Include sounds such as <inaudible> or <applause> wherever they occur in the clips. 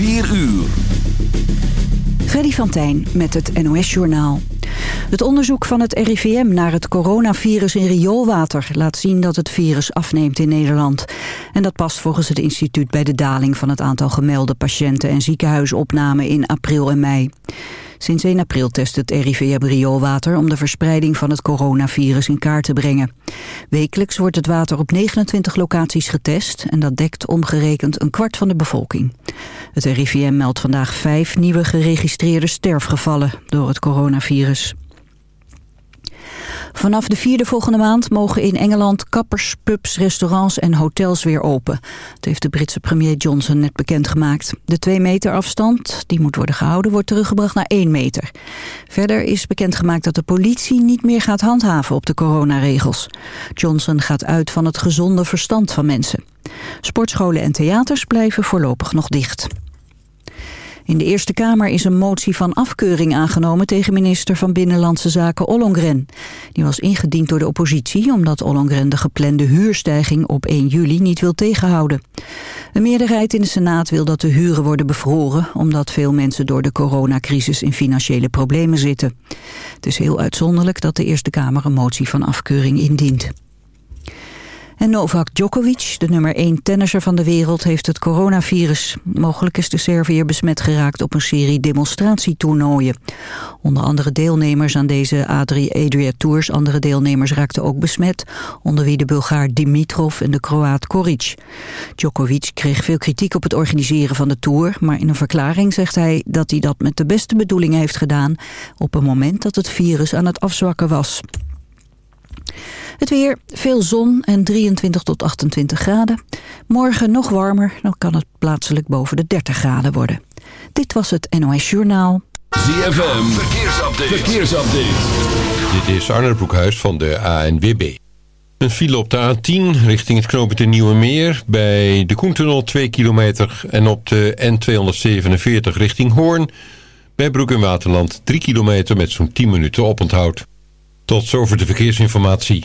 4 uur. Freddy van Tijn met het NOS-journaal. Het onderzoek van het RIVM naar het coronavirus in rioolwater... laat zien dat het virus afneemt in Nederland. En dat past volgens het instituut bij de daling van het aantal gemelde patiënten... en ziekenhuisopnamen in april en mei. Sinds 1 april test het RIVM rioolwater om de verspreiding van het coronavirus in kaart te brengen. Wekelijks wordt het water op 29 locaties getest en dat dekt omgerekend een kwart van de bevolking. Het RIVM meldt vandaag vijf nieuwe geregistreerde sterfgevallen door het coronavirus. Vanaf de vierde volgende maand mogen in Engeland kappers, pubs, restaurants en hotels weer open. Dat heeft de Britse premier Johnson net bekendgemaakt. De twee meter afstand, die moet worden gehouden, wordt teruggebracht naar één meter. Verder is bekendgemaakt dat de politie niet meer gaat handhaven op de coronaregels. Johnson gaat uit van het gezonde verstand van mensen. Sportscholen en theaters blijven voorlopig nog dicht. In de Eerste Kamer is een motie van afkeuring aangenomen tegen minister van Binnenlandse Zaken Ollongren. Die was ingediend door de oppositie omdat Ollongren de geplande huurstijging op 1 juli niet wil tegenhouden. Een meerderheid in de Senaat wil dat de huren worden bevroren omdat veel mensen door de coronacrisis in financiële problemen zitten. Het is heel uitzonderlijk dat de Eerste Kamer een motie van afkeuring indient. En Novak Djokovic, de nummer 1 tennisser van de wereld, heeft het coronavirus. Mogelijk is de Serviër besmet geraakt op een serie demonstratietoernooien. Onder andere deelnemers aan deze Adria Tours, andere deelnemers raakten ook besmet, onder wie de Bulgaar Dimitrov en de Kroaat Koric. Djokovic kreeg veel kritiek op het organiseren van de Tour, maar in een verklaring zegt hij dat hij dat met de beste bedoelingen heeft gedaan op een moment dat het virus aan het afzwakken was. Het weer, veel zon en 23 tot 28 graden. Morgen nog warmer, dan kan het plaatselijk boven de 30 graden worden. Dit was het NOS Journaal. ZFM, verkeersupdate. verkeersupdate. Dit is Arne Broekhuis van de ANWB. Een file op de A10 richting het knooppunt de Nieuwe Meer... bij de Koentunnel 2 kilometer... en op de N247 richting Hoorn... bij Broek en Waterland 3 kilometer met zo'n 10 minuten oponthoud. Tot zover de verkeersinformatie.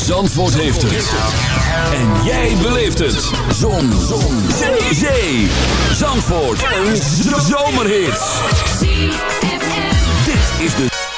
Zandvoort heeft het. En jij beleeft het. Zon. Zon. Zee. Zee. Zandvoort. Een zomerhit. Dit is de...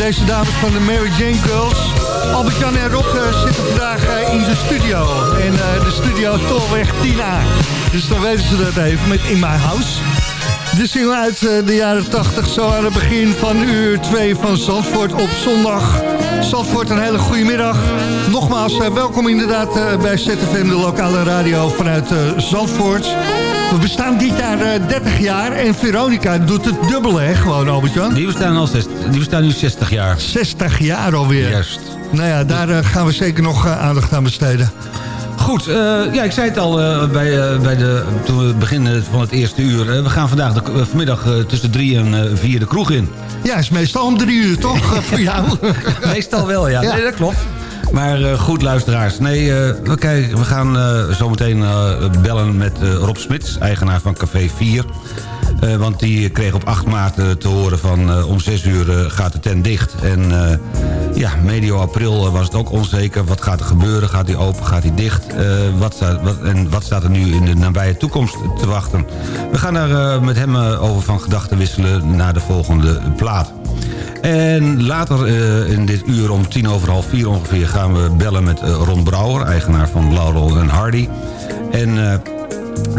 deze dames van de Mary Jane Girls. Albert-Jan en Rob eh, zitten vandaag eh, in de studio. En eh, de studio Tolweg 10A. Dus dan weten ze dat even met In My House. De single uit de jaren 80, zo aan het begin van uur 2 van Zandvoort op zondag. Zandvoort, een hele goede middag. Nogmaals, welkom inderdaad bij ZFM, de lokale radio vanuit Zandvoort. We bestaan dit jaar eh, 30 jaar en Veronica doet het dubbele, hè, gewoon Albert-Jan? Die bestaan, al zes, die bestaan nu 60 jaar. 60 jaar alweer. Juist. Nou ja, daar eh, gaan we zeker nog eh, aandacht aan besteden. Goed, eh, ja, ik zei het al eh, bij, eh, bij de, toen we beginnen van het eerste uur. Eh, we gaan vandaag de, eh, vanmiddag eh, tussen drie en eh, vier de kroeg in. Ja, is meestal om drie uur, toch? eh, <laughs> voor jou. Meestal wel, ja. Ja. Nee, dat klopt. Maar eh, goed, luisteraars. Nee, eh, we, kijken, we gaan eh, zometeen bellen met Rob Smits, eigenaar van Café 4. Eh, want die kreeg op 8 maart te horen van om 6 uur gaat de tent dicht. En ja, medio april was het ook onzeker. Wat gaat er gebeuren? Gaat hij open? Gaat hij dicht? Wat staat, wat, en wat staat er nu in de nabije toekomst te wachten? We gaan daar met hem over van gedachten wisselen naar de volgende plaat. En later eh, in dit uur om tien over half vier ongeveer... gaan we bellen met eh, Ron Brouwer, eigenaar van Laurel en Hardy. En eh,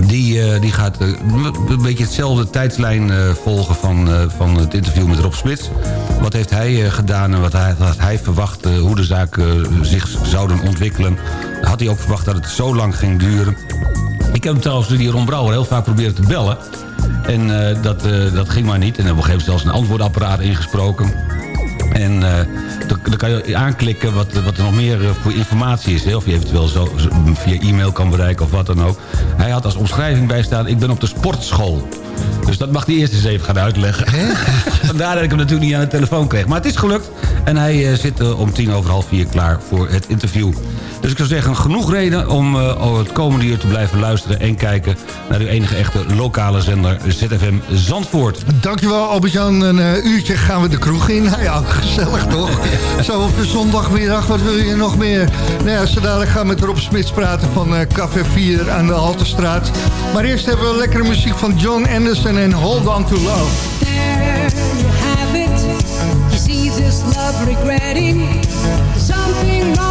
die, die gaat een beetje hetzelfde tijdslijn volgen van, van het interview met Rob Smits. Wat heeft hij gedaan en wat hij, wat hij verwacht... hoe de zaken zich zouden ontwikkelen. Had hij ook verwacht dat het zo lang ging duren. Ik heb trouwens door die Ron Brouwer heel vaak proberen te bellen... En eh, dat, eh, dat ging maar niet. En op een gegeven moment zelfs een antwoordapparaat ingesproken. En eh, dan, dan kan je aanklikken wat, wat er nog meer eh, voor informatie is. Hè? Of je eventueel zo, zo via e-mail kan bereiken of wat dan ook. Hij had als omschrijving bijstaan... ik ben op de sportschool. Dus dat mag hij eerst eens even gaan uitleggen. <laughs> Vandaar dat ik hem natuurlijk niet aan de telefoon kreeg. Maar het is gelukt. En hij eh, zit om tien over half vier klaar voor het interview. Dus ik zou zeggen, genoeg reden om eh, het komende uur te blijven luisteren... en kijken naar uw enige echte lokale zender ZFM Zandvoort. Dankjewel Albert-Jan. Een uurtje gaan we de kroeg in. Nou ja, gezellig toch? <laughs> Zo op de zondagmiddag, wat wil je nog meer? Nou ja, zo dadelijk gaan we met Rob Smits praten van eh, Café 4 aan de Halterstraat. Maar eerst hebben we lekkere muziek van John Anderson en Hold On To Love. There you have it. You see this love regretting something wrong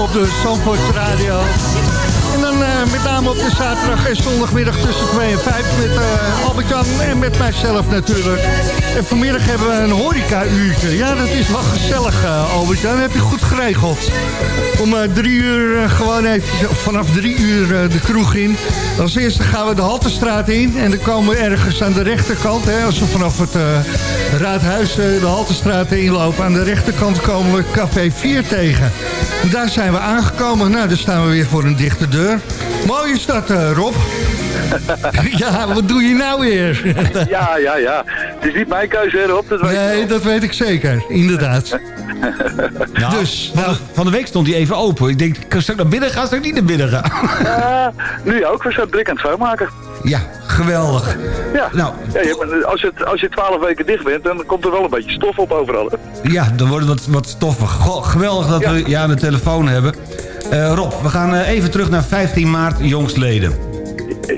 op de Zandvoort Radio. En vanmiddag hebben we een horeca-uurtje. Ja, dat is wel gezellig, eh, Albert-Jan. heb je goed geregeld. Om eh, drie uur eh, gewoon even, vanaf drie uur de kroeg in. Als eerste gaan we de Haltestraat in. En dan komen we ergens aan de rechterkant. Hè, als we vanaf het Raadhuis de Haltestraat inlopen. Aan de rechterkant komen we Café 4 tegen. En daar zijn we aangekomen. Nou, dan staan we weer voor een dichte deur. Mooie stad, Rob. <laughs> ja, wat doe je nou weer? Ja, ja, ja. Het is niet mijn keuze, Rob. Dat weet je nee, dat weet ik zeker. Inderdaad. <laughs> Nou, Dus, van, nou- de, van de week stond hij even open. Ik denk, kan ik naar binnen gaan, zou ik niet naar binnen gaan? Ja, <laughs> nu ook. We zijn druk aan het schoonmaken. ja, geweldig. Ja. Nou, ja je als, het, als je twaalf weken dicht bent, dan komt er wel een beetje stof op overal. hè. Ja, dan wordt het wat, wat stoffig. Goh, geweldig dat Ja. we je aan de telefoon hebben. Eh, Rob, we gaan eh, even terug naar 15 maart jongstleden.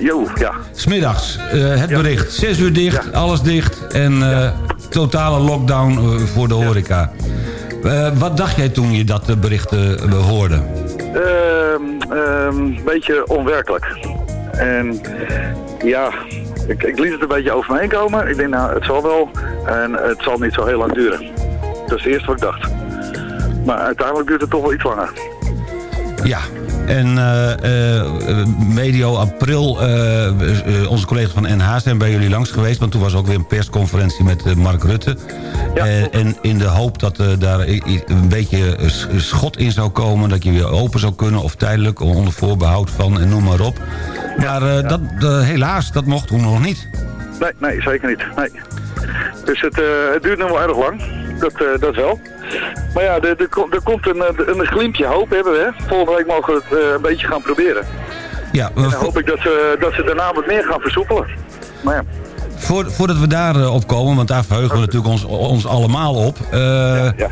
Jo, ja. Smiddags, eh het bericht. 6 uur dicht, Ja. alles dicht. En eh, totale lockdown eh, voor de horeca. Wat dacht jij toen je dat bericht hoorde? Ehm, ehm, Een beetje onwerkelijk. En ja, ik, ik liet het een beetje over me heen komen. Ik denk, nou, het zal wel. En het zal niet zo heel lang duren. Dat is het eerste wat ik dacht. Maar uiteindelijk duurt het toch wel iets langer. Ja, en eh, eh, medio april, eh, onze collega's van NH zijn bij jullie langs geweest. Want toen was ook weer een persconferentie met Mark Rutte. Ja, en in de hoop dat daar een beetje schot in zou komen. Dat je weer open zou kunnen of tijdelijk onder voorbehoud van en noem maar op. Maar Dat, helaas, dat mocht toen nog niet. Nee, nee, zeker niet. Nee. Dus het, het duurt nog wel erg lang. Dat, dat wel. Maar ja, er, er, komt- er komt een, eh, een glimpje hoop hebben we. Hè? Volgende week mogen we het eh, een beetje gaan proberen. Ja, En dan hoop ik dat ze, dat ze daarna wat meer gaan versoepelen. Maar ja, voor, voordat we daar eh, op komen, want daar verheugen we natuurlijk ons, ons allemaal op. ja.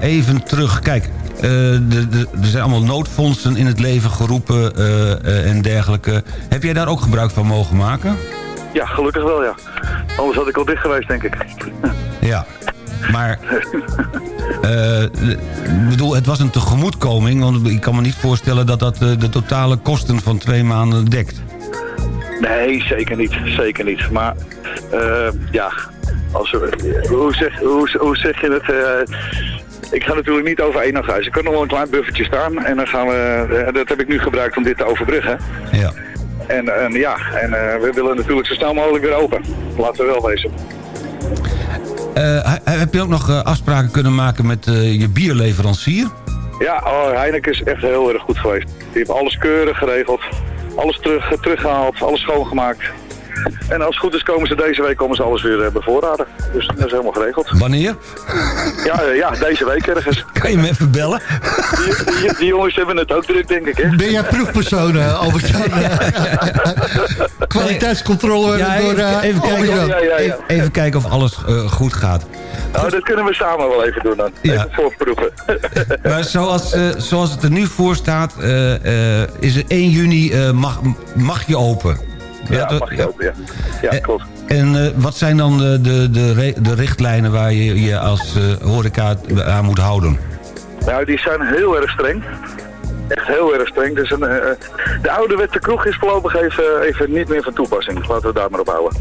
Even terug, kijk. de, de, er zijn allemaal noodfondsen in het leven geroepen en dergelijke. Heb jij daar ook gebruik van mogen maken? ja, gelukkig wel ja. Anders had ik al dicht geweest, denk ik. <laughs> Ja. Maar, eh, ik bedoel, het was een tegemoetkoming. Want ik kan me niet voorstellen dat dat eh, de totale kosten van twee maanden dekt. Nee, zeker niet. Zeker niet. Maar eh, ja, als we, hoe, zeg, hoe, hoe zeg je het? ik ga natuurlijk niet over één nacht huis. Ik kan nog wel een klein buffertje staan. En dan gaan we, dat heb ik nu gebruikt om dit te overbruggen. Ja. En, en ja, en we willen natuurlijk zo snel mogelijk weer open. Laten we wel wezen. Eh, he- heb je ook nog eh, afspraken kunnen maken met eh, je bierleverancier? Ja, oh, Heineken is echt heel erg goed geweest. Die heeft alles keurig geregeld. Alles terug, teruggehaald, alles schoongemaakt. En als het goed is komen ze deze week komen ze alles weer eh, bevoorraden. Dus dat is helemaal geregeld. Wanneer? Ja, eh, ja deze week ergens. Kan je me even bellen? Die, die, die jongens hebben het ook druk, denk ik, hè? Ben jij proefpersoon, eh, Albert-Jan? Kwaliteitscontrole Ja, door even, eh, even, kijken, Albert-Jan. Ja, ja, ja. even, even kijken of alles eh, goed gaat. Nou, dat kunnen we samen wel even doen dan. Ja. Even voorproeven. <laughs> Maar zoals, eh, zoals het er nu voor staat, eh, eh, is er 1 juni eh, mag, mag je open. Ja, dat- mag je open, ja. Ja, Eh, klopt. En eh, wat zijn dan de, de, de, de richtlijnen waar je je als eh, horeca aan moet houden? Nou, die zijn heel erg streng. Echt heel erg streng. Dus een, eh, de oude wet de kroeg is voorlopig even, even niet meer van toepassing. Laten we daar maar op houden.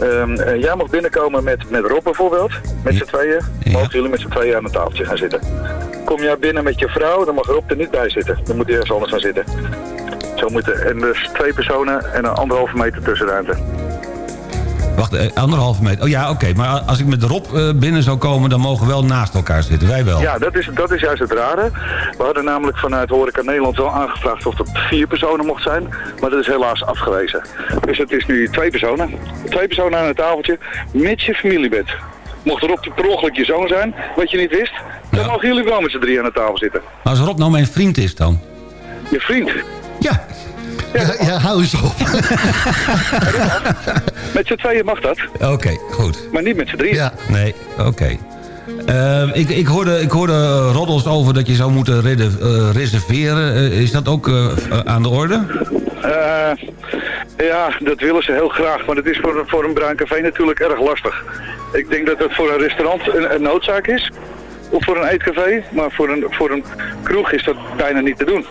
Ehm, eh, jij mag binnenkomen met, met Rob bijvoorbeeld. Met z'n tweeën. Ja. Mogen jullie met z'n tweeën aan een tafeltje gaan zitten. Kom jij binnen met je vrouw, dan mag Rob er niet bij zitten. Dan moet hij ergens anders gaan zitten. Zo moeten, en dus twee personen en een anderhalve meter tussenruimte. Wacht, eh, anderhalve meter. Oh ja, oké. Maar als ik met Rob eh, binnen zou komen, dan mogen we wel naast elkaar zitten. Wij wel. Ja, dat is, dat is juist het rare. We hadden namelijk vanuit Horeca Nederland wel aangevraagd of het vier personen mocht zijn. Maar dat is helaas afgewezen. Dus het is nu twee personen. Twee personen aan een tafeltje, mits je familie bent. Mocht er op per ongeluk je zoon zijn, wat je niet wist, dan Ja. mogen jullie wel met z'n drie aan de tafel zitten. Maar als Rob nou mijn vriend is dan? Je vriend, Ja. Ja, ja, hou eens op. <laughs> met z'n tweeën mag dat, Oké, goed. maar niet met z'n drieën. Ja. Nee, oké. Eh, ik, ik, hoorde, ik hoorde eh, roddels over dat je zou moeten rede- eh, reserveren. Is dat ook aan de orde? Ja, dat willen ze heel graag, maar dat is voor, voor een bruin café natuurlijk erg lastig. Ik denk dat het voor een restaurant een, een noodzaak is. Of voor een eetcafé. Maar voor een, voor een kroeg is dat bijna niet te doen.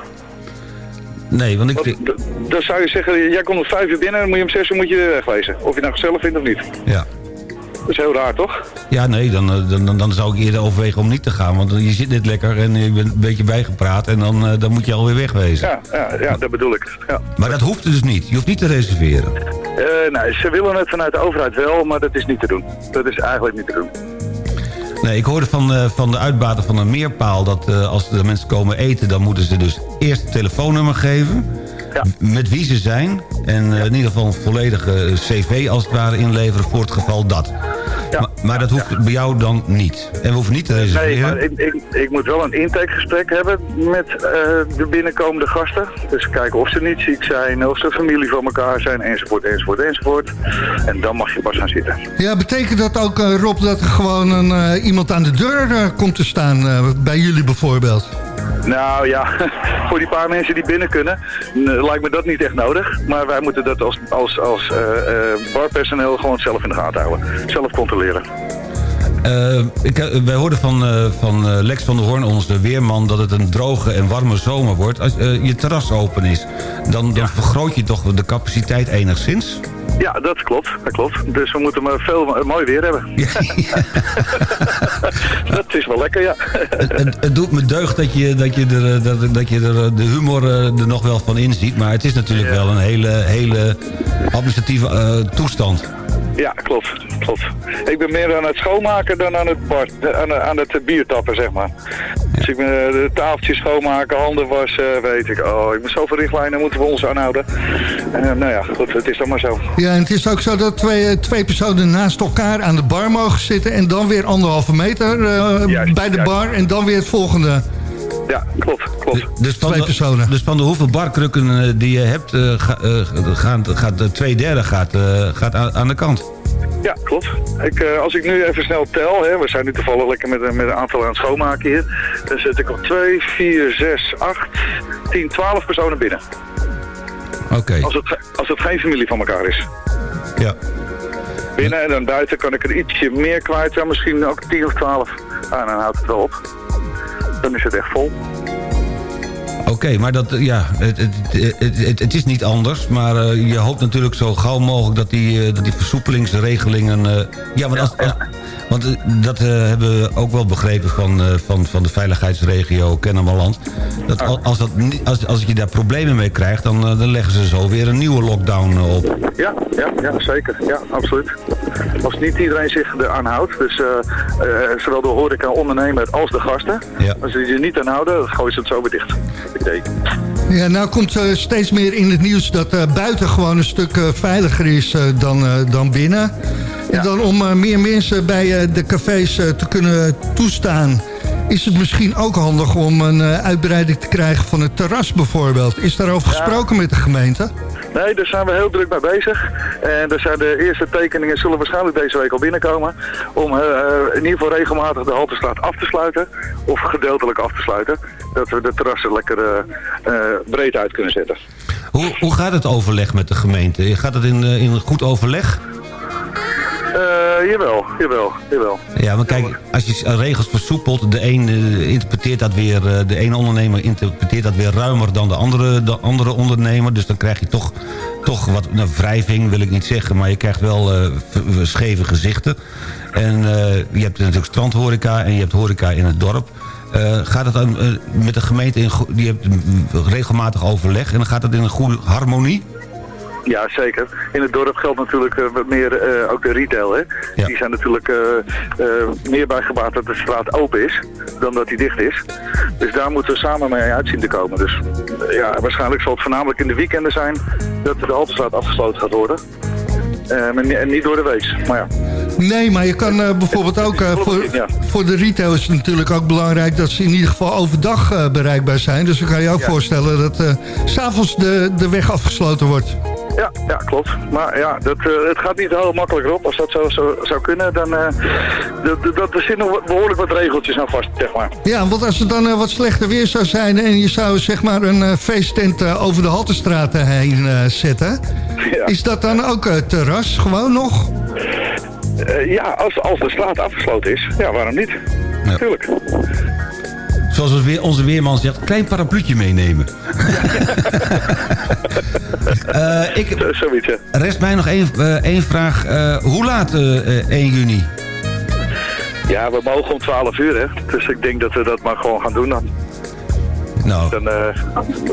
Nee, want ik... Want dan zou je zeggen, jij komt om vijf uur binnen, dan moet je om zes uur moet je weer wegwezen. Of je nou gezellig vindt of niet. Ja. Dat is heel raar, toch? Ja, nee, dan, eh, dan, dan, dan zou ik eerder overwegen om niet te gaan. Want je zit net lekker en je bent een beetje bijgepraat... en dan, eh, dan moet je alweer wegwezen. Ja, ja, ja dat bedoel ik. Ja. Maar dat hoeft dus niet. Je hoeft niet te reserveren. Nou, ze willen het vanuit de overheid wel, maar dat is niet te doen. Dat is eigenlijk niet te doen. Nee, ik hoorde van, eh, van de uitbater van een meerpaal... dat eh, als de mensen komen eten... dan moeten ze dus eerst het telefoonnummer geven... Ja. met wie ze zijn... en eh, in ieder geval een volledige cv als het ware inleveren... voor het geval dat. Ja. Maar, maar dat hoeft bij jou dan niet. En we hoeven niet te Nee, reserveren. maar ik, ik, ik moet wel een intakegesprek hebben met eh, de binnenkomende gasten. Dus kijken of ze niet ziek zijn, of ze familie van elkaar zijn, enzovoort, enzovoort, enzovoort. En dan mag je pas gaan zitten. Ja, betekent dat ook, eh, Rob, dat er gewoon een, eh, iemand aan de deur eh, komt te staan? eh, bij jullie bijvoorbeeld? Nou ja, <laughs> voor die paar mensen die binnen kunnen, lijkt me dat niet echt nodig. Maar wij moeten dat als, als, als eh, eh, barpersoneel gewoon zelf in de gaten houden. Zelf controleren. Eh, ik, wij hoorden van, van Lex van der Hoorn, onze weerman... dat het een droge en warme zomer wordt. Als je terras open is, dan, dan vergroot je toch de capaciteit enigszins? Ja, dat klopt. Dat klopt. Dus we moeten maar veel mooi weer hebben. <laughs> dat is wel lekker, ja. het, het doet me deugd dat je, dat je, er, eh, dat, dat je er eh, de humor eh, er nog wel van inziet. Maar het is natuurlijk wel een hele, hele administratieve toestand. Ja, klopt. klopt. Ik ben meer aan het schoonmaken dan aan het, bar, aan, aan het biertappen, zeg maar. Dus ik ben eh, de tafeltjes schoonmaken, handen wassen, weet ik. Oh, ik moet zoveel richtlijnen moeten we ons aanhouden. Eh, nou ja, goed, het is dan maar zo. Ja, en het is ook zo dat twee, eh, twee personen naast elkaar aan de bar mogen zitten... en dan weer anderhalve meter eh, Juist, bij de juist. bar en dan weer het volgende. Ja, klopt, klopt. Dus van, Twee de, personen. dus van de hoeveel barkrukken eh, die je hebt, eh, ga- eh, gaan, gaat de twee derde gaat, eh, gaat aan, aan de kant. Ja, klopt. Ik, eh, als ik nu even snel tel, hè, we zijn nu toevallig lekker met, een- met een aantal aan het schoonmaken hier. Dan zet ik op 2, 4, 6, 8, 10, 12 personen binnen. Oké, Als het, als het geen familie van elkaar is. ja. Binnen en dan buiten kan ik er ietsje meer kwijt. Ja, misschien ook 10 of 12. Ah, dan houdt het wel op. Dan is het echt vol. Oké, maar dat, eh, ja, het, het, het, het, is niet anders. Maar eh, je hoopt natuurlijk zo gauw mogelijk dat die, eh, dat die versoepelingsregelingen... ja, want, als, als- want eh, dat eh, hebben we ook wel begrepen van, eh, van, van de veiligheidsregio Kennemerland. Dat al- als, dat, niet- als, als je daar problemen mee krijgt, dan, dan leggen ze zo weer een nieuwe lockdown op. Ja, ja, ja, zeker. Ja, absoluut. Als niet iedereen zich eraan houdt, dus eh, eh, zowel de horeca ondernemer als de gasten. Ja. Als ze je niet aan houden, dan gooien ze het zo weer dicht. Idee. Ja, nou komt eh, steeds meer in het nieuws dat eh, buiten gewoon een stuk eh, veiliger is eh, dan, eh, dan binnen. En dan om eh, meer mensen bij eh, de cafés eh, te kunnen toestaan... is het misschien ook handig om een eh, uitbreiding te krijgen van het terras bijvoorbeeld. Is daarover Ja. gesproken met de gemeente? Nee, daar zijn we heel druk mee bezig. En er zijn de eerste tekeningen zullen waarschijnlijk deze week al binnenkomen. Om eh, in ieder geval regelmatig de Haltestraat af te sluiten. Of gedeeltelijk af te sluiten. Dat we de terrassen lekker eh, eh, breed uit kunnen zetten. Hoe, hoe gaat het overleg met de gemeente? Gaat het in, in goed overleg? Eh, jawel, jawel, jawel. Ja, maar kijk, als je regels versoepelt... de een eh, interpreteert dat weer... eh, de ene ondernemer interpreteert dat weer ruimer dan de andere, de andere ondernemer. Dus dan krijg je toch, toch wat... Nou, wrijving wil ik niet zeggen... maar je krijgt wel scheve gezichten. En je hebt natuurlijk strandhoreca... en je hebt horeca in het dorp... Gaat het dan met de gemeente in... Die hebt mm, regelmatig overleg... en dan gaat het in een goede harmonie? Ja, zeker. In het dorp geldt natuurlijk eh, wat meer eh, ook de retail. Hè? Ja. Die zijn natuurlijk eh, meer bij gebaat dat de straat open is dan dat die dicht is. Dus daar moeten we samen mee uitzien te komen. Dus ja, waarschijnlijk zal het voornamelijk in de weekenden zijn dat de Haltestraat afgesloten gaat worden. Eh, ni- en niet door de week. Maar ja, Nee, maar je kan bijvoorbeeld ook... voor, voor de retail is het natuurlijk ook belangrijk... dat ze in ieder geval overdag bereikbaar zijn. Dus dan kan je ook Ja. voorstellen dat s s'avonds de, de weg afgesloten wordt. Ja, ja klopt. Maar ja, dat, eh, het gaat niet heel makkelijk op. Als dat zo, zo zou kunnen, dan uh, dat, er zitten nog behoorlijk wat regeltjes aan vast, zeg maar. Ja, want als het dan eh, wat slechter weer zou zijn... en je zou zeg maar een feesttent over de Haltestraat heen zetten... Ja. is dat dan ook terras gewoon nog? Ja, als, als de straat afgesloten is, ja, waarom niet? Ja. tuurlijk. Zoals onze weerman zegt, klein parapluutje meenemen. <laughs> Eh, ik, Zo- Zoiets, ja. rest mij nog één, eh, één vraag. Eh, hoe laat eh, eh, 1 juni? Ja, we mogen om 12 uur, hè. Dus ik denk dat we dat maar gewoon gaan doen dan. Nou, dan eh,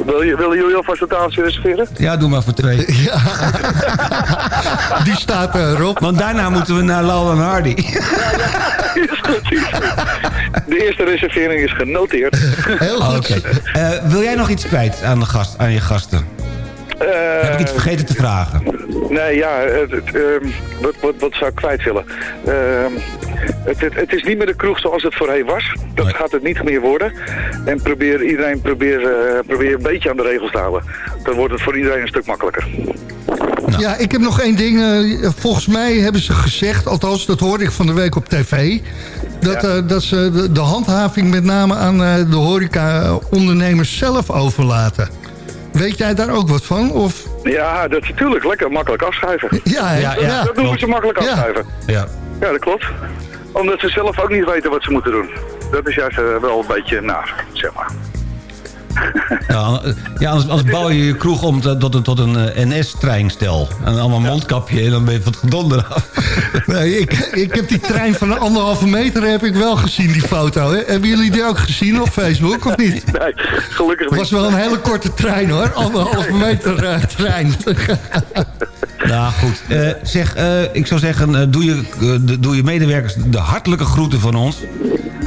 wil je, willen jullie alvast een tafeltje reserveren? ja, doe maar voor twee. <laughs> <laughs> Die staat eh, erop. Want daarna moeten we naar Laura en Hardy. <laughs> Is goed, is goed. De eerste reservering is genoteerd. Heel goed. Eh, wil jij nog iets kwijt aan, de gast, aan je gasten? Eh, Heb ik iets vergeten te vragen? Nee, ja, het, het, ehm, wat, wat, wat zou ik kwijt willen? Ehm, het, het, het is niet meer de kroeg zoals het voorheen was. Dat Nee. gaat het niet meer worden. En probeer, iedereen probeer, eh, probeer een beetje aan de regels te houden. Dan wordt het voor iedereen een stuk makkelijker. Ja, ik heb nog één ding. eh, volgens mij hebben ze gezegd, althans dat hoorde ik van de week op tv... dat, Ja. eh, dat ze de, de handhaving met name aan eh, de horeca-ondernemers zelf overlaten. Weet jij daar ook wat van? Of, Ja, dat is natuurlijk lekker makkelijk afschuiven. <laughs> ja? Ja, ja. dat doen klopt. ze makkelijk Ja. afschuiven. Ja. Ja, dat klopt. Omdat ze zelf ook niet weten wat ze moeten doen. Dat is juist eh, wel een beetje naar, zeg maar. Ja, eh, ja anders, anders bouw je je kroeg om te- tot een, tot een eh, NS-treinstel. En allemaal mondkapje en dan ben je van het gedonder af. <laughs> Nee, ik, ik heb die trein van een anderhalve meter heb ik wel gezien, die foto. Hè? Hebben jullie die ook gezien op Facebook, of niet? Nee, gelukkig Het niet. was wel een hele korte trein, hoor. Anderhalve meter eh, trein. <laughs> Nou goed, Eh, zeg, eh, ik zou zeggen, eh, doe, je, eh, doe je medewerkers de hartelijke groeten van ons.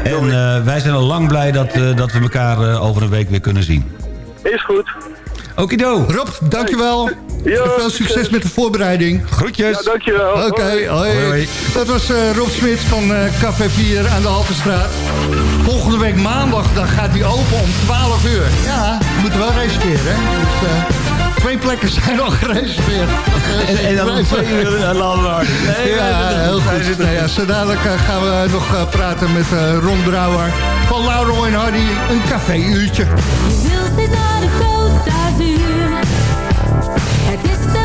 En eh, wij zijn al lang blij dat, eh, dat we elkaar eh, over een week weer kunnen zien. Is goed. Okido, Rob, dankjewel. Ja, veel succes met de voorbereiding. groetjes. Ja, dankjewel. Oké, Hoi. hoi. Hoi, hoi. Dat was eh, Rob Smit van eh, Café 4 aan de Haltestraat. Volgende week maandag dan gaat die open om 12 uur. Ja, we moeten wel reserveren. Hè? Dus, eh, twee plekken zijn al gereserveerd. En, en dan twee uur naar Landwaard. Nee, Ja, heel goed. Nou ja, zo dadelijk eh, gaan we nog eh, praten met eh, Ron Brouwer van Lauro en Hardy. Een café-uurtje. Je wil steeds naar de Côte d'Azur. Het is te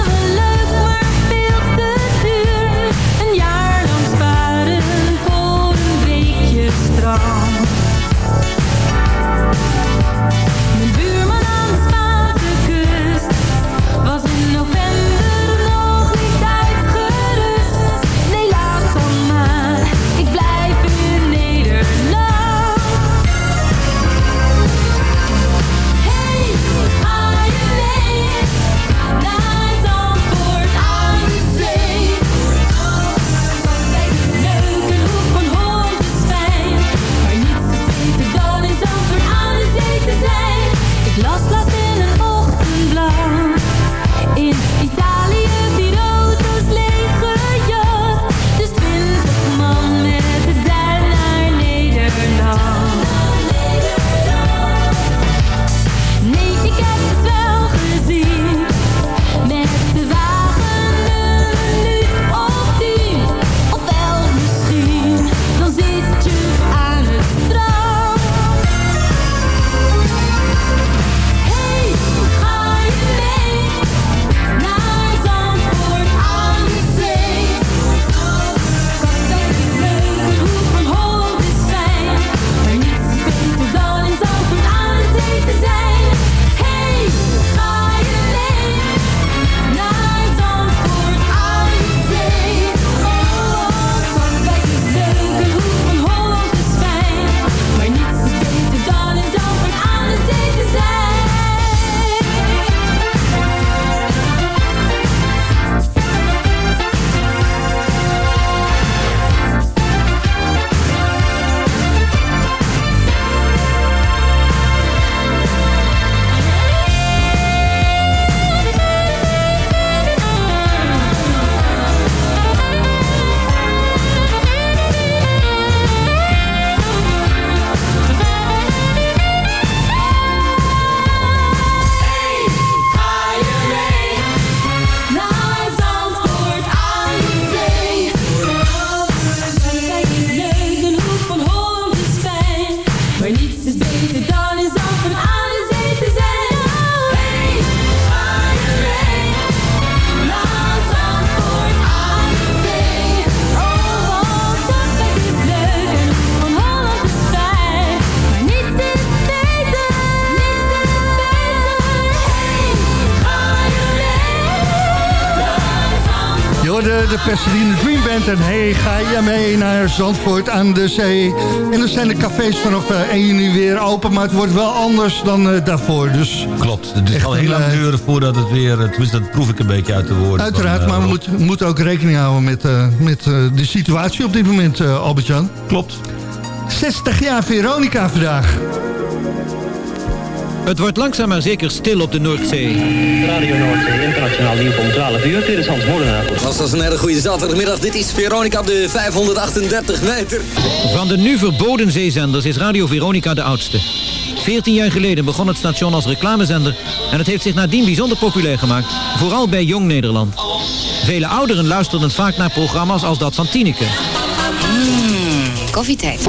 hoorde de Pasadena Dream Band. En hey, ga je mee naar Zandvoort aan de zee. En dan zijn de cafés vanaf eh, 1 juni weer open. Maar het wordt wel anders dan eh, daarvoor. Dus Klopt. Het Echt zal heel lang eh, duren voordat het weer... eh, Tenminste, dat proef ik een beetje uit de woorden. uiteraard, van, eh, maar we moeten, ook rekening houden met, eh, met eh, de situatie op dit moment, eh, Albert-Jan. Klopt. 60 jaar Veronica vandaag. Het wordt langzaam maar zeker stil op de Noordzee. Radio Noordzee, internationaal nieuws om 12 uur. Dit is Hans Molenaar. Was dat een hele goede zaterdagmiddag. Dit is Veronica op de 538 meter. Van de nu verboden zeezenders is Radio Veronica de oudste. 14 jaar geleden begon het station als reclamezender... en het heeft zich nadien bijzonder populair gemaakt, vooral bij Jong Nederland. Vele ouderen luisterden vaak naar programma's als dat van Tineke. Koffietijd.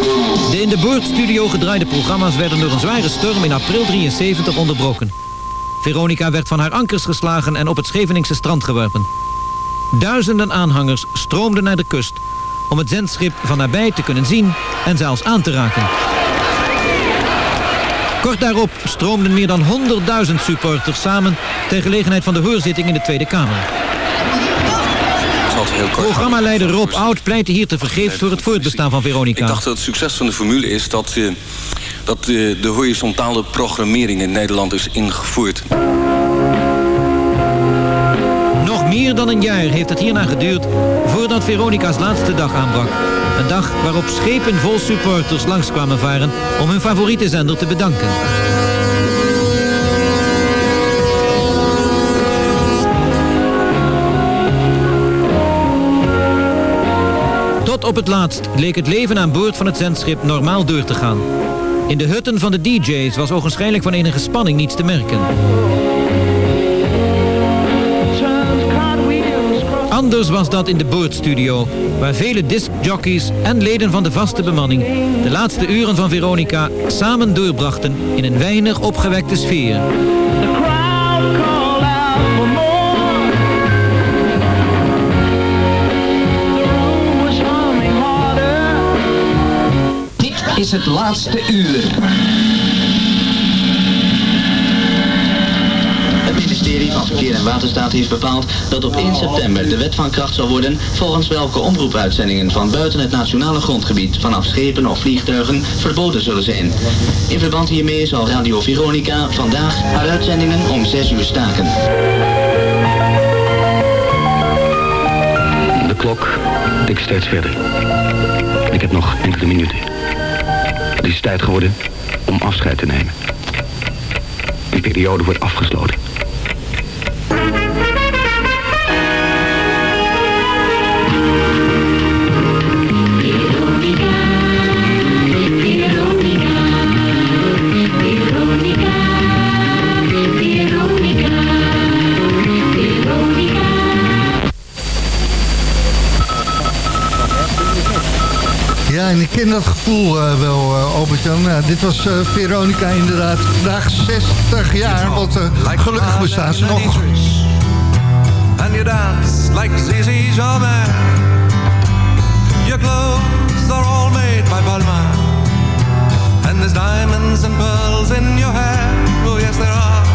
De in de boordstudio gedraaide programma's werden door een zware storm in april 73 onderbroken. Veronica werd van haar ankers geslagen en op het Scheveningse strand geworpen. Duizenden aanhangers stroomden naar de kust om het zendschip van nabij te kunnen zien en zelfs aan te raken. Kort daarop stroomden meer dan 100.000 supporters samen ter gelegenheid van de hoorzitting in de Tweede Kamer. Heel kort Programmaleider Rob Oud pleitte hier te vergeefs voor het voortbestaan van Veronica. Ik dacht dat het succes van de formule is dat, eh, dat eh, de horizontale programmering in Nederland is ingevoerd. Nog meer dan een jaar heeft het hierna geduurd voordat Veronica's laatste dag aanbrak. Een dag waarop schepen vol supporters langskwamen varen om hun favoriete zender te bedanken. Op het laatst leek het leven aan boord van het zendschip normaal door te gaan. In de hutten van de DJ's was ogenschijnlijk van enige spanning niets te merken. Anders was dat in de boordstudio, waar vele discjockeys en leden van de vaste bemanning de laatste uren van Veronica samen doorbrachten in een weinig opgewekte sfeer. Is het laatste uur. Het ministerie van Verkeer en Waterstaat heeft bepaald dat op 1 september de wet van kracht zal worden volgens welke omroepuitzendingen van buiten het nationale grondgebied vanaf schepen of vliegtuigen verboden zullen zijn. In verband hiermee zal Radio Veronica vandaag haar uitzendingen om 6 uur staken. De klok tikt steeds verder. Ik heb nog enkele minuten. Het is tijd geworden om afscheid te nemen. Een periode wordt afgesloten. Ja, en ik ken dat gevoel eh, wel, Albert-Jan. Ja, dit was eh, Veronica inderdaad. Vandaag 60 jaar, want eh, gelukkig bestaan ze nog. and you dance like Zizi Jamais. Your clothes are all made by Balmain, and there's diamonds and pearls in your hair. Oh yes, there are.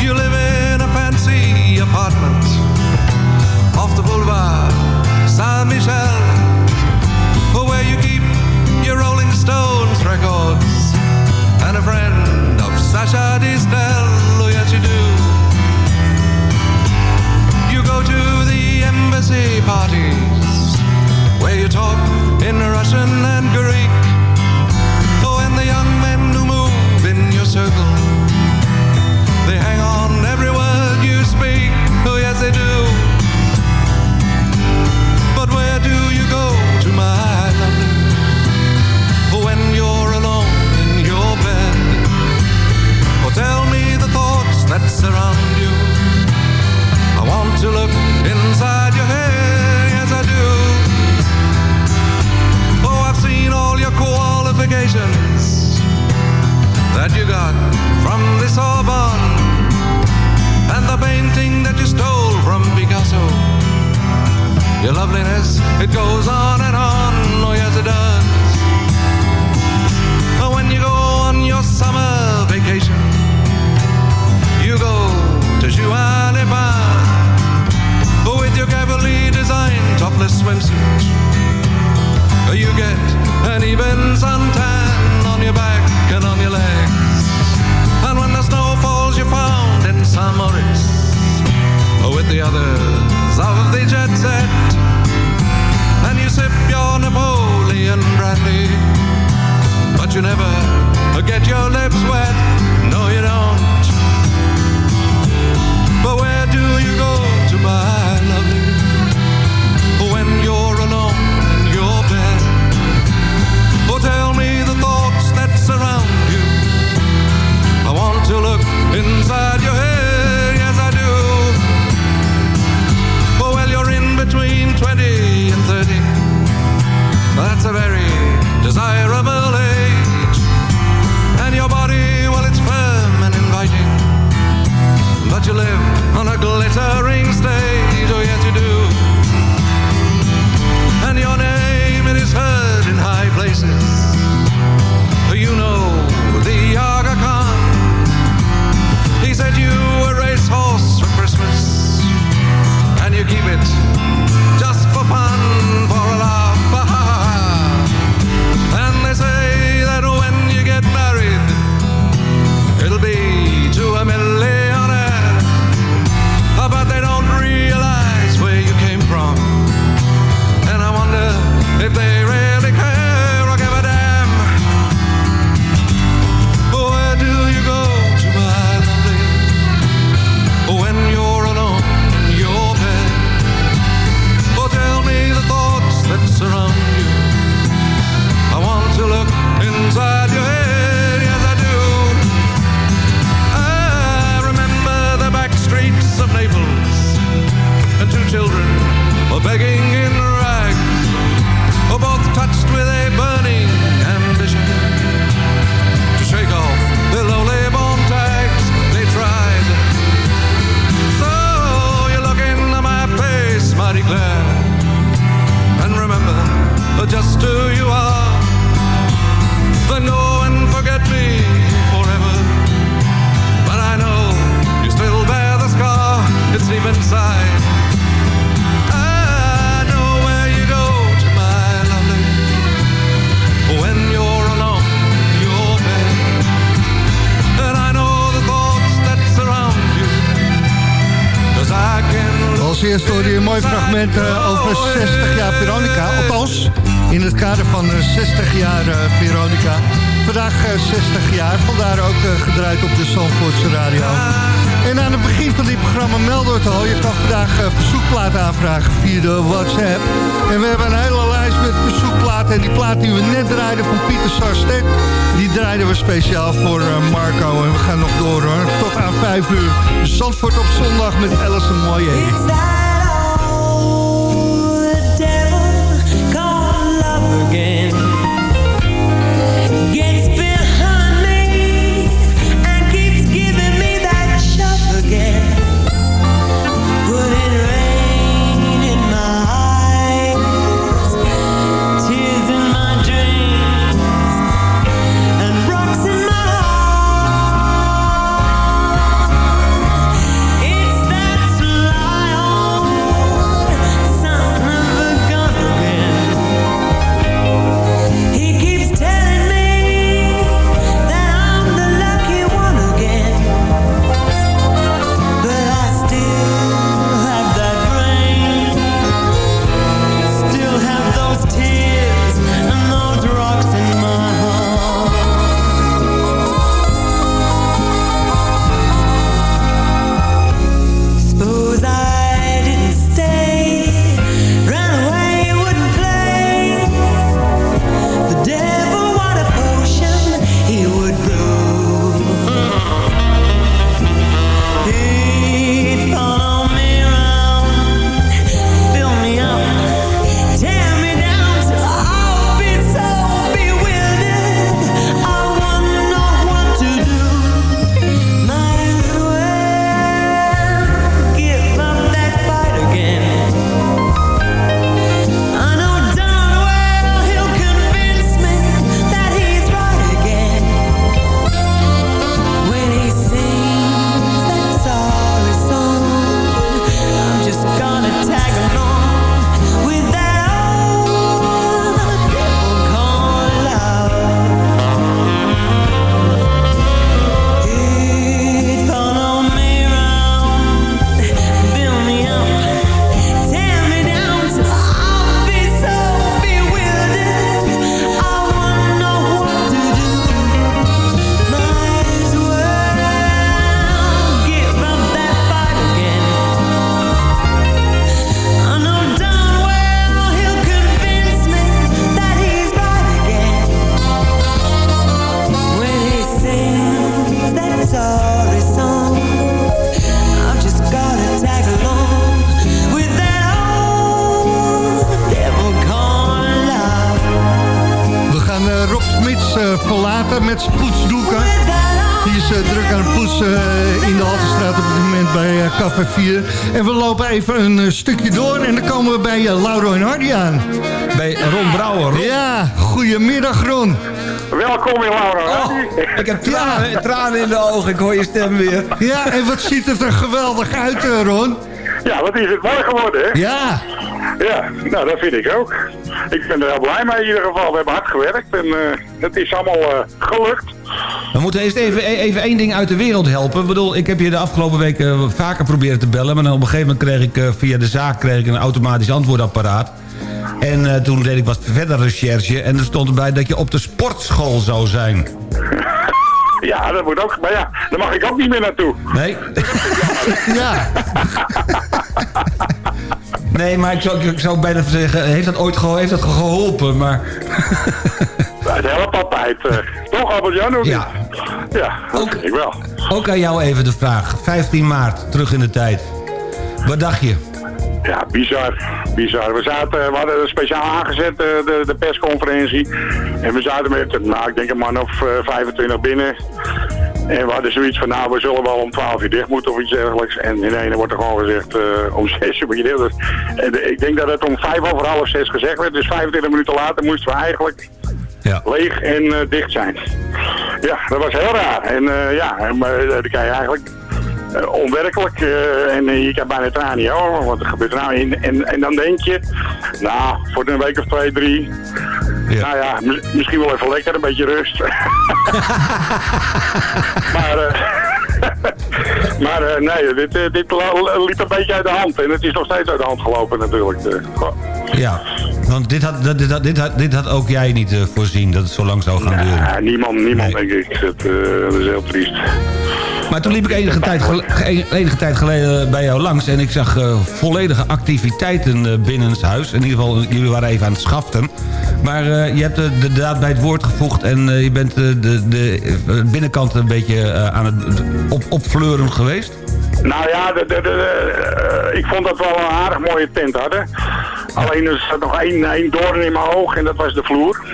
You live in a fancy apartment off the boulevard Saint-Michel, records and a friend of Sasha Distel. Oh yes, you do. You go to the embassy parties where you talk in Russian and Greek. Oh, and the young men who move in your circle, they hang on every word you speak. Oh, yes, they do. That surround you. I want to look inside your head, yes I do. Oh, I've seen all your qualifications that you got from the Sorbonne and the painting that you stole from Picasso. Your loveliness, it goes on and on, oh yes it does. En we lopen even een eh, stukje door en dan komen we bij eh, Lauro en Hardy aan. Bij Ron Brouwer. Ron. Ja, goedemiddag Ron. Welkom in Laura. Oh, ik heb tranen, tranen in de ogen, ik hoor je stem weer. Ja, en wat ziet het er geweldig uit eh, Ron. Ja, wat is het mooi geworden, hè? Ja. Ja, nou dat vind ik ook. Ik ben er heel blij mee in ieder geval. We hebben hard gewerkt en eh, het is allemaal gelukt. We moeten eerst even, e- even één ding uit de wereld helpen. Ik bedoel, ik heb je de afgelopen weken vaker proberen te bellen... maar dan op een gegeven moment kreeg ik eh, via de zaak kreeg ik een automatisch antwoordapparaat. En eh, toen deed ik wat verder recherche... en er stond erbij dat je op de sportschool zou zijn. Ja, dat moet ook. Maar ja, daar mag ik ook niet meer naartoe. Nee? <laughs> ja. <laughs> Nee, maar ik zou, ik zou bijna zeggen, heeft dat ooit geho- heeft dat geholpen? Maar <laughs> Het helpt altijd. eh. toch, Albert-Jan? ook Ja. Ja, vind ik wel. ook aan jou even de vraag. 15 maart, terug in de tijd. Wat dacht je? Ja, bizar. Bizar. We, zaten, we hadden speciaal aangezet, eh, de, de persconferentie. En we zaten met, nou, ik denk een man of eh, 25 binnen. En we hadden zoiets van, nou, we zullen wel om 12 uur dicht moeten of iets dergelijks. En in ene wordt er gewoon gezegd, eh, om <laughs> 6 uur beginnen. Dus, en ik denk dat het om 5 over half 6 gezegd werd. Dus 25 minuten later moesten we eigenlijk Ja. leeg en eh, dicht zijn. Ja, dat was heel raar. En eh, ja, en, maar, eh, dan kan je eigenlijk eh, onwerkelijk. eh, en eh, je kan bijna tranen niet hoor, wat er gebeurt nou? En, en, en dan denk je, nou, voor een week of twee, drie. Nou ja, mis- misschien wel even lekker, een beetje rust. <laughs> <laughs> maar eh, <laughs> maar eh, nee, dit, eh, dit liep een beetje uit de hand. En het is nog steeds uit de hand gelopen natuurlijk. Ja, want dit had, dit, had- dit, had, dit had ook jij niet voorzien dat het zo lang zou gaan duren. Ja, niemand, niemand denk ik. Eh, dat is heel triest. Maar toen liep ik enige tijd, enige tijd geleden bij jou langs... en ik zag eh, volledige activiteiten eh, binnenshuis. In ieder geval, jullie waren even aan het schaften. Maar eh, je hebt de, de daad bij het woord gevoegd... en eh, je bent eh, de, de eh, binnenkant een beetje eh, aan het op, opfleuren geweest. Nou ja, de, de, de, eh, ik vond dat we wel een aardig mooie tent hadden. Alleen er zat nog één, één doorn in mijn oog en dat was de vloer.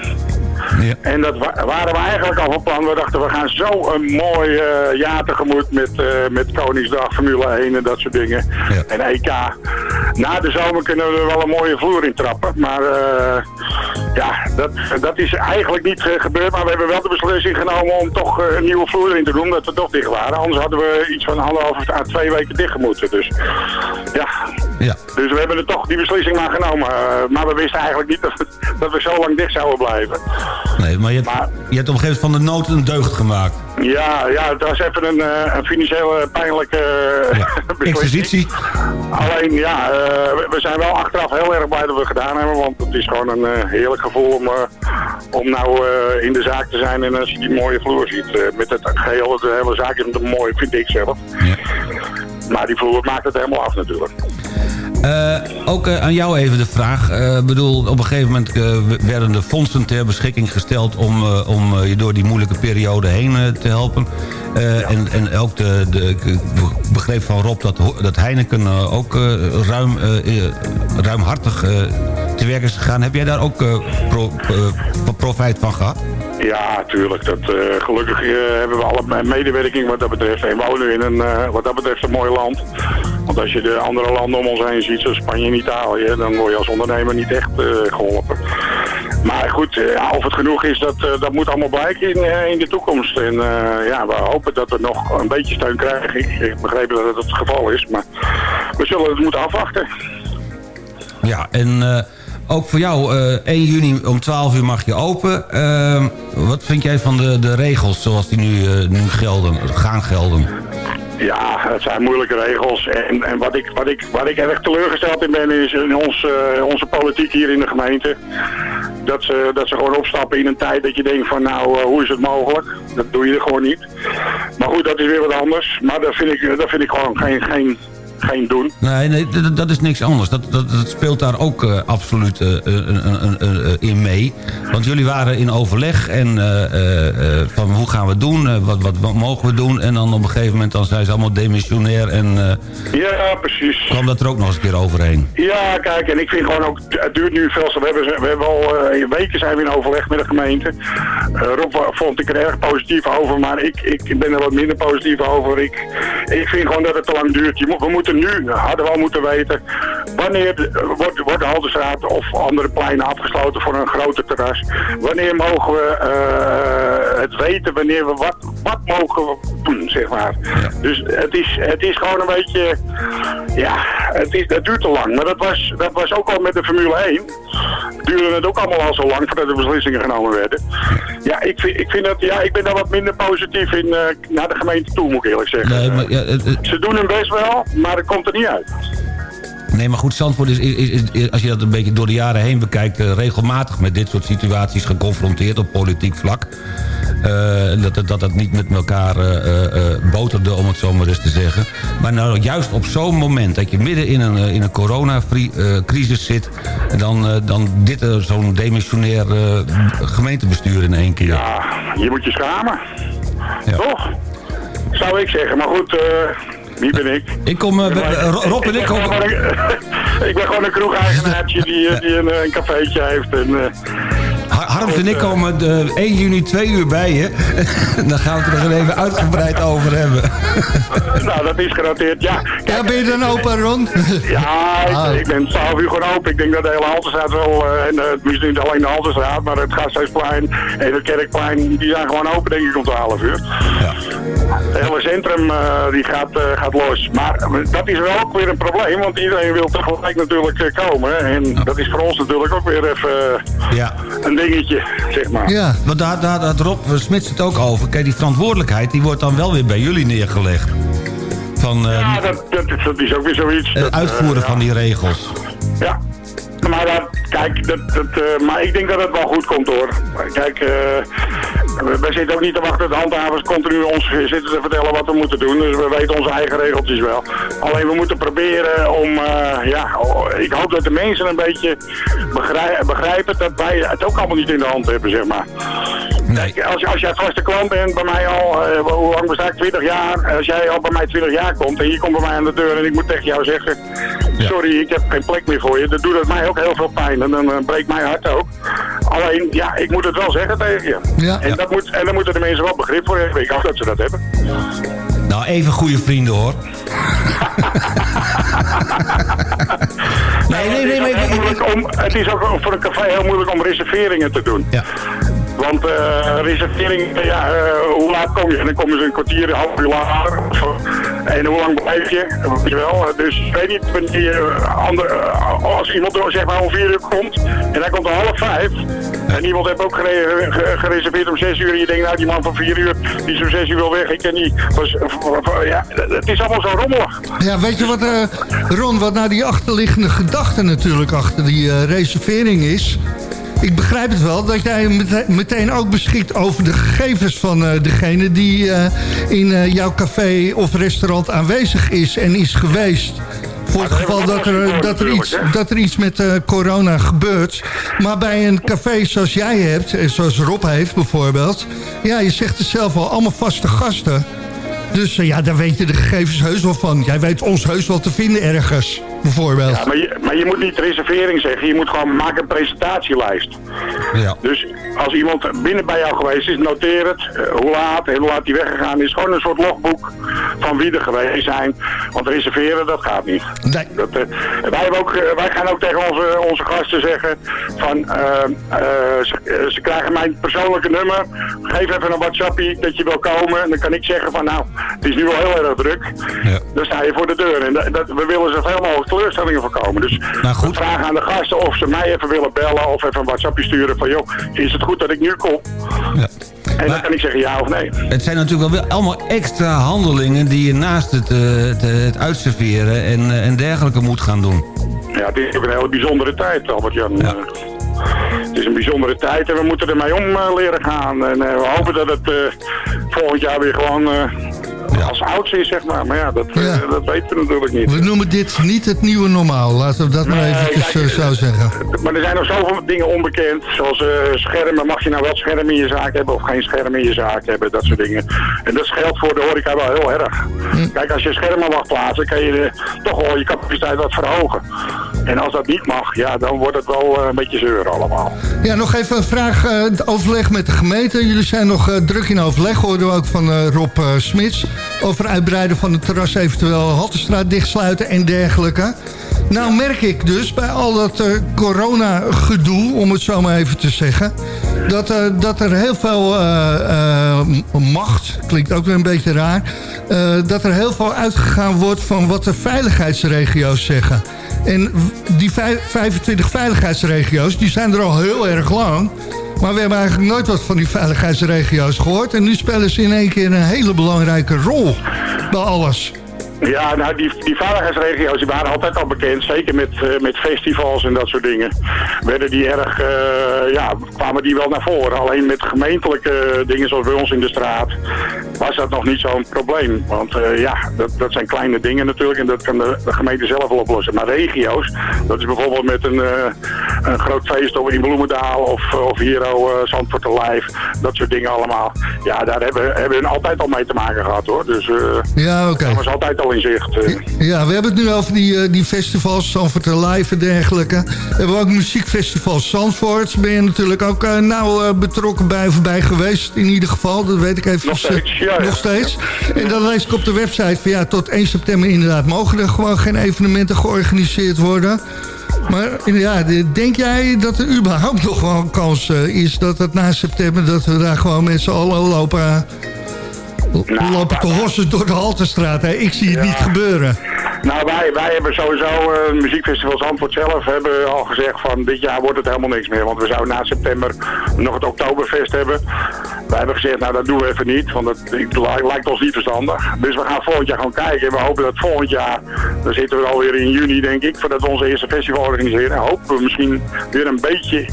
En dat wa- waren we eigenlijk al van plan. We dachten, we gaan zo een mooi eh, jaar tegemoet met, eh, met Koningsdag, Formule 1 en dat soort dingen. En EK. Na de zomer kunnen we er wel een mooie vloer in trappen. Maar eh, ja, dat, dat is eigenlijk niet gebeurd. Maar we hebben wel de beslissing genomen om toch een nieuwe vloer erin te doen. Dat we toch dicht waren. Anders hadden we iets van anderhalf à twee weken dicht gemoeten. Dus ja. Ja. Dus we hebben er toch die beslissing maar genomen. Eh, maar we wisten eigenlijk niet dat, we- dat we zo lang dicht zouden blijven. Nee, maar je hebt, je hebt op een gegeven moment van de nood een deugd gemaakt. Ja, ja, het was even een, eh, een financiële pijnlijke eh, <laughs> beslissing. Alleen ja, eh, we- zijn wel achteraf heel erg blij dat we het gedaan hebben. Want het is gewoon een eh, heerlijk gevoel om, eh, om nou eh, in de zaak te zijn en als je die mooie vloer ziet. eh, met het geheel, de hele zaak is mooi, vind ik zelf. Maar die vloer maakt het helemaal af natuurlijk. Eh, ook eh, aan jou even de vraag. Eh, bedoel, op een gegeven moment werden de fondsen ter beschikking gesteld... om, om je door die moeilijke periode heen te helpen. En, en ook de, de, ik begreep van Rob dat, dat Heineken ook ruim, ruimhartig te werk is gegaan. Heb jij daar ook eh, pro, eh, profijt van gehad? Ja, tuurlijk. Dat, eh, gelukkig hebben we alle medewerking wat dat betreft. En wonen in een, wat dat betreft, een mooi land. Want als je de andere landen om ons heen ziet, zoals Spanje en Italië, dan word je als ondernemer niet echt eh, geholpen. Maar goed, ja, of het genoeg is, dat, dat moet allemaal blijken in, in de toekomst. En ja, we hopen dat we nog een beetje steun krijgen. Ik, ik begreep dat het het geval is, maar we zullen het moeten afwachten. Ja, en ook voor jou, eh 1 juni om 12 uur mag je open. Eh, wat vind jij van de, de regels zoals die nu, eh, nu gelden, gaan gelden? Ja, het zijn moeilijke regels. En, en wat, ik, wat, ik, wat ik erg teleurgesteld in ben, is in ons, eh, onze politiek hier in de gemeente. Dat ze, dat ze gewoon opstappen in een tijd dat je denkt van nou, eh, hoe is het mogelijk? Dat doe je er gewoon niet. Maar goed, dat is weer wat anders. Maar dat vind ik, dat vind ik gewoon geen, geen geen doen. Nee, nee dat, is niks anders. Dat, dat, dat speelt daar ook eh, absoluut eh, een- in mee. Want jullie waren in overleg en eh, eh, eh, van hoe gaan we doen? Eh, wat, wat, wat mogen we doen? En dan op een gegeven moment dan zijn ze allemaal demissionair en eh, Ja, precies. kwam dat er ook nog eens een keer overheen. Ja, kijk, en ik vind gewoon ook, het duurt nu veel. We hebben, we hebben al eh, weken zijn we in overleg met de gemeente. Eh, Rob vond ik er erg positief over, maar ik, ik ben er wat minder positief over. Ik, ik vind gewoon dat het te lang duurt. Je moet, we moeten nu, hadden we al moeten weten, wanneer wordt, wordt de Haltestraat of andere pleinen afgesloten voor een groter terras. Wanneer mogen we eh, het weten, wanneer we wat, wat mogen we doen, zeg maar. Dus het is, het is gewoon een beetje, ja, het, is, het duurt te lang. Maar dat was, dat was ook al met de Formule 1. Duurde het ook allemaal al zo lang voordat de beslissingen genomen werden. Ja, ik vind, ik vind dat, ja, ik ben daar wat minder positief in eh, naar de gemeente toe, moet ik eerlijk zeggen. Nee, maar, ja, het- het- Ze doen hun best wel, maar het komt er niet uit. Nee, maar goed, Zandvoort is, is, is- is- als je dat een beetje door de jaren heen bekijkt... eh, regelmatig met dit soort situaties geconfronteerd op politiek vlak. Eh, dat, dat, dat het niet met elkaar eh, boterde, om het zo maar eens te zeggen. Maar nou, juist op zo'n moment dat je midden in een, in een coronacrisis zit... dan, dan dit zo'n demissionair gemeentebestuur in één keer. Ja, je moet je schamen. Toch? Zou ik zeggen. Maar goed, wie ben ik? Ik kom, eh, Rob en ik ben een- <laughs> ik ben gewoon een kroegeigenaartje die, eh, die een, eh, een cafeetje heeft. En, Harms en ik komen de 1 juni twee uur bij je. <laughs> dan gaan we het er nog even uitgebreid over hebben. <laughs> nou, dat is genoteerd. Ja, Ja, ben je dan open, Ron? <laughs> Ja, ik, Ah. ik ben 12 uur gewoon open. Ik denk dat de hele Haltestraat wel, eh, en eh, tenminste niet alleen de Haltestraat, maar het Gasthuisplein en het Kerkplein, die zijn gewoon open denk ik om 12 uur. Het hele centrum eh, die gaat, eh, gaat los. Maar eh, dat is wel ook weer een probleem, want iedereen wil tegelijk natuurlijk eh, komen. En dat is voor ons natuurlijk ook weer even eh, Ja. een dingetje, zeg maar. Ja. Want daar, daar had Rob Smits het ook over. Kijk, die verantwoordelijkheid die wordt dan wel weer bij jullie neergelegd. Van eh, Ja, dat, dat, dat is ook weer zoiets. het eh, uitvoeren ja. van die regels. Ja, maar dat, kijk, dat, eh, maar ik denk dat het wel goed komt hoor. Kijk, eh, wij zitten ook niet te wachten dat de handhavers continu ons zitten te vertellen wat we moeten doen. Dus we weten onze eigen regeltjes wel. Alleen we moeten proberen om, eh, ja, oh, ik hoop dat de mensen een beetje begrij- begrijpen dat wij het ook allemaal niet in de hand hebben, zeg maar. Kijk, als, als jij vaste klant bent, bij mij al, eh, hoe lang besta ik? 20 jaar. Als jij al bij mij 20 jaar komt en je komt bij mij aan de deur en ik moet tegen jou zeggen, sorry, ik heb geen plek meer voor je. Dan doet het mij ook heel veel pijn en dan eh, breekt mijn hart ook. Alleen, ja, ik moet het wel zeggen tegen je. Ja. En, dat moet, en daar moeten de mensen wel begrip voor hebben. Ik hoop dat ze dat hebben. Nou, even goede vrienden hoor. <laughs> Nee, nee, nee. Voor een café heel moeilijk om reserveringen te doen. Ja. Want eh reservering, ja, eh, hoe laat kom je? En dan komen ze een kwartier, een half uur later. Eh, en hoe lang blijf je? Weet je wel. Dus ik weet niet, eh, eh, als iemand zeg maar om vier uur komt en hij komt om half vijf. En iemand heeft ook gere- ge- gereserveerd om zes uur. En je denkt, nou die man van vier uur, die om zes uur wel weg. Ik ken die. Was, ja, het is allemaal zo rommelig. Ja, weet je wat, eh, Ron, wat nou die achterliggende gedachte natuurlijk achter die eh, reservering is? Ik begrijp het wel dat jij mete- meteen ook beschikt over de gegevens van eh, degene die eh, in eh, jouw café of restaurant aanwezig is en is geweest. Voor het geval dat er, dat er, iets, dat er iets met corona gebeurt. Maar bij een café zoals jij hebt, en zoals Rob heeft bijvoorbeeld... ja, je zegt het zelf al, allemaal vaste gasten. Dus ja, daar weet je de gegevens heus wel van. Jij weet ons heus wel te vinden ergens, bijvoorbeeld. Ja, maar je, maar je moet niet reservering zeggen. Je moet gewoon maken een presentatielijst. Ja. Dus als iemand binnen bij jou geweest is, noteer het. eh, hoe laat hoe laat hij weggegaan is. Gewoon een soort logboek van wie er geweest zijn. Want reserveren, dat gaat niet. Nee. Dat, eh, wij, hebben ook, eh, wij gaan ook tegen onze, onze gasten zeggen van... ze, ze krijgen mijn persoonlijke nummer. Geef even een WhatsAppie dat je wil komen. En dan kan ik zeggen van nou, is nu wel heel erg druk. Ja. Dan sta je voor de deur. En dat, dat- we willen zoveel mogelijk teleurstellingen voorkomen. Dus Nou, goed. vragen aan de gasten of ze mij even willen bellen of even een WhatsAppje sturen van joh, is het goed dat ik nu kom? Ja. En dan kan ik zeggen ja of nee. Het zijn natuurlijk wel allemaal extra handelingen... die je naast het, eh, het, eh, het uitserveren en, eh, en dergelijke moet gaan doen. Ja, het is ook een hele bijzondere tijd, Albert-Jan. Eh, Het is een bijzondere tijd en we moeten ermee om leren gaan. En we hopen dat het volgend jaar weer gewoon als oudste is, zeg maar. Maar ja, dat, eh, dat weten we natuurlijk niet. We noemen dit niet het nieuwe normaal. Laten we dat maar eventjes kijk, eh, zo zeggen. Maar er zijn nog zoveel dingen onbekend. Zoals eh, schermen. Mag je nou wel schermen in je zaak hebben of geen schermen in je zaak hebben? Dat soort dingen. En dat geldt voor de horeca wel heel erg. Kijk, als je schermen mag plaatsen, kan je toch wel je capaciteit wat verhogen. En als dat niet mag, ja, dan wordt het wel een beetje zeur allemaal. Ja, nog even een vraag. het overleg met de gemeente. Jullie zijn nog druk in overleg, hoorden we ook van Rob Smits. Over uitbreiden van het terras, eventueel Haltestraat dichtsluiten en dergelijke. Nou merk ik dus bij al dat eh, corona-gedoe, om het zo maar even te zeggen... dat, eh, dat er heel veel eh, macht, klinkt ook weer een beetje raar... dat er heel veel uitgegaan wordt van wat de veiligheidsregio's zeggen. En die vij- 25 veiligheidsregio's, die zijn er al heel erg lang... Maar we hebben eigenlijk nooit wat van die veiligheidsregio's gehoord. En nu spelen ze in één keer een hele belangrijke rol bij alles. Ja, nou, die, die veiligheidsregio's die waren altijd al bekend. Zeker met, eh, met festivals en dat soort dingen. Werden die erg, eh, ja, kwamen die wel naar voren. Alleen met gemeentelijke dingen zoals bij ons in de straat was dat nog niet zo'n probleem. Want eh, ja, dat, dat zijn kleine dingen natuurlijk en dat kan de, de gemeente zelf wel oplossen. Maar regio's, dat is bijvoorbeeld met een, een groot feest in Bloemendaal of, of hier eh, Zandvoort Live. Dat soort dingen allemaal. Ja, daar hebben, hebben we altijd al mee te maken gehad hoor. Dus Ja, oké. was altijd al in zicht. eh. Ja, we hebben het nu over die, eh, die festivals, Zandvoort Live en dergelijke. We hebben ook muziekfestival Zandvoort. Ben je natuurlijk ook eh, nauw eh, betrokken bij of bij geweest, in ieder geval. Dat weet ik even. Nog steeds, ja, ja. Nog steeds. En dan lees ik op de website van ja, tot 1 september inderdaad mogen er gewoon geen evenementen georganiseerd worden. Maar ja, de- denk jij dat er überhaupt nog wel een kans eh, is dat het na september... dat we daar gewoon met z'n allen lopen, lopen te hossen door de Haltestraat? Hè? Ik zie het niet gebeuren. Nou, wij, wij hebben sowieso, het muziekfestival Zandvoort zelf, hebben al gezegd van dit jaar wordt het helemaal niks meer. Want we zouden na september nog het Oktoberfest hebben. Wij hebben gezegd, nou dat doen we even niet, want dat li- lijkt ons niet verstandig. Dus we gaan volgend jaar gewoon kijken. En we hopen dat volgend jaar, dan zitten we alweer in juni denk ik, voordat we onze eerste festival organiseren. En hopen we misschien weer een beetje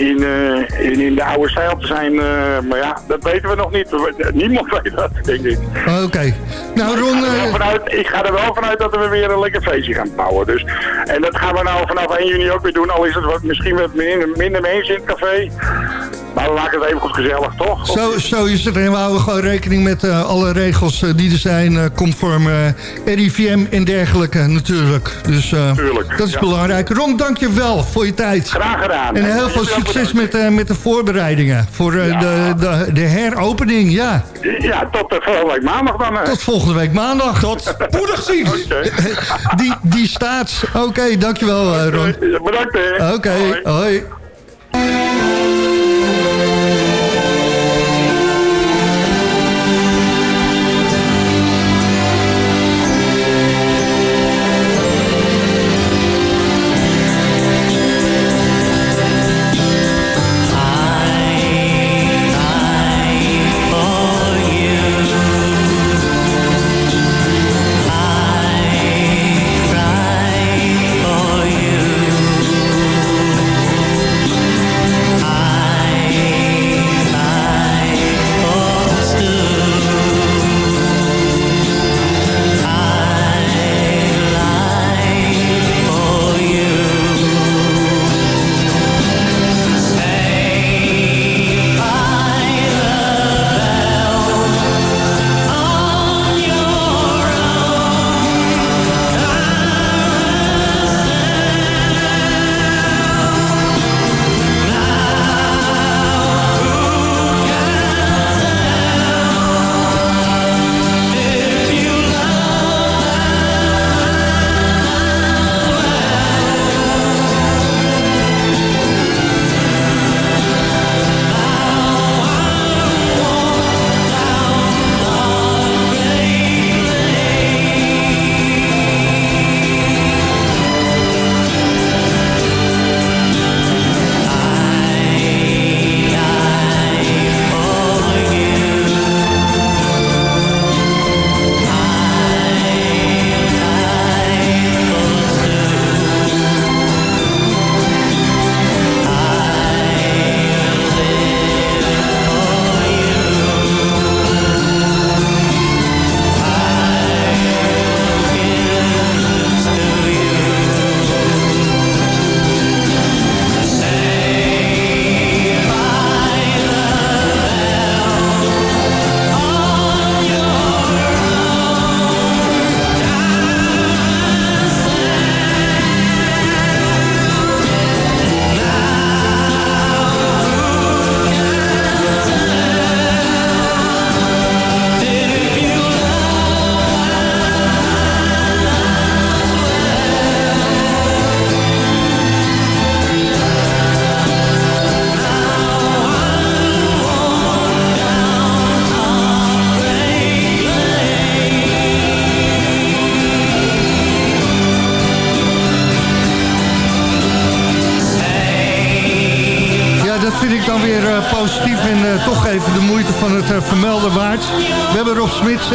in, eh, in, in de oude stijl te zijn. eh, maar ja, dat weten we nog niet. We- Niemand <laughs> weet dat, denk ik. Oké. Nou, Ron... Ik ga, er wel eh, vanuit, ik ga er wel vanuit dat we weer een lekker feestje gaan bouwen. Dus, en dat gaan we nou vanaf 1 juni ook weer doen. Al is het wat, misschien wat minder, minder mensen in het café. Maar we maken het even goed gezellig, toch? Zo, zo is het. En we houden gewoon rekening met alle regels die er zijn. eh, conform RIVM en dergelijke natuurlijk. Dus eh, dat is ja. belangrijk. Ron, dank je wel voor je tijd. Graag gedaan. En heel veel succes met, eh, met de voorbereidingen. Voor eh, de, de, de heropening, ja. Ja, tot uh, volgende week maandag dan. hè. Tot volgende week maandag. Tot spoedig ziens. <laughs> die, die staat. Oké, dankjewel eh, Ron. Bedankt hè. Oké, hoi.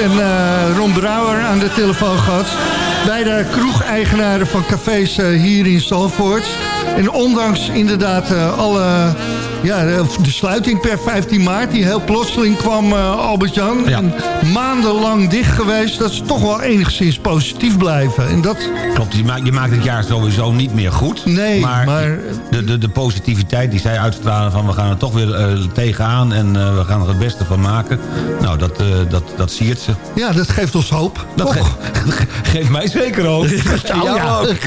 En eh, Ron Brouwer aan de telefoon gehad. Beide kroegeigenaren van cafés eh, hier in Zalvoort. En ondanks inderdaad eh, alle... Ja, de sluiting per 15 maart, die heel plotseling kwam, eh, Albert-Jan. En Maandenlang dicht geweest, dat is toch wel enigszins positief blijven. En dat... Klopt, je maakt, je maakt het jaar sowieso niet meer goed. Nee, maar... De, de, de positiviteit die zij uitstralen van we gaan er toch weer eh, tegenaan en eh, we gaan er het beste van maken. Nou, dat, dat, dat siert ze. Ja, dat geeft ons hoop. Dat? <laughs> Geeft mij zeker hoop. <laughs> Ja. ook.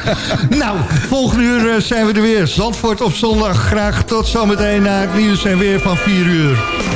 <laughs> nou, volgende uur zijn we er weer. Zandvoort op zondag. Graag tot zometeen na het nieuws en weer van 4 uur.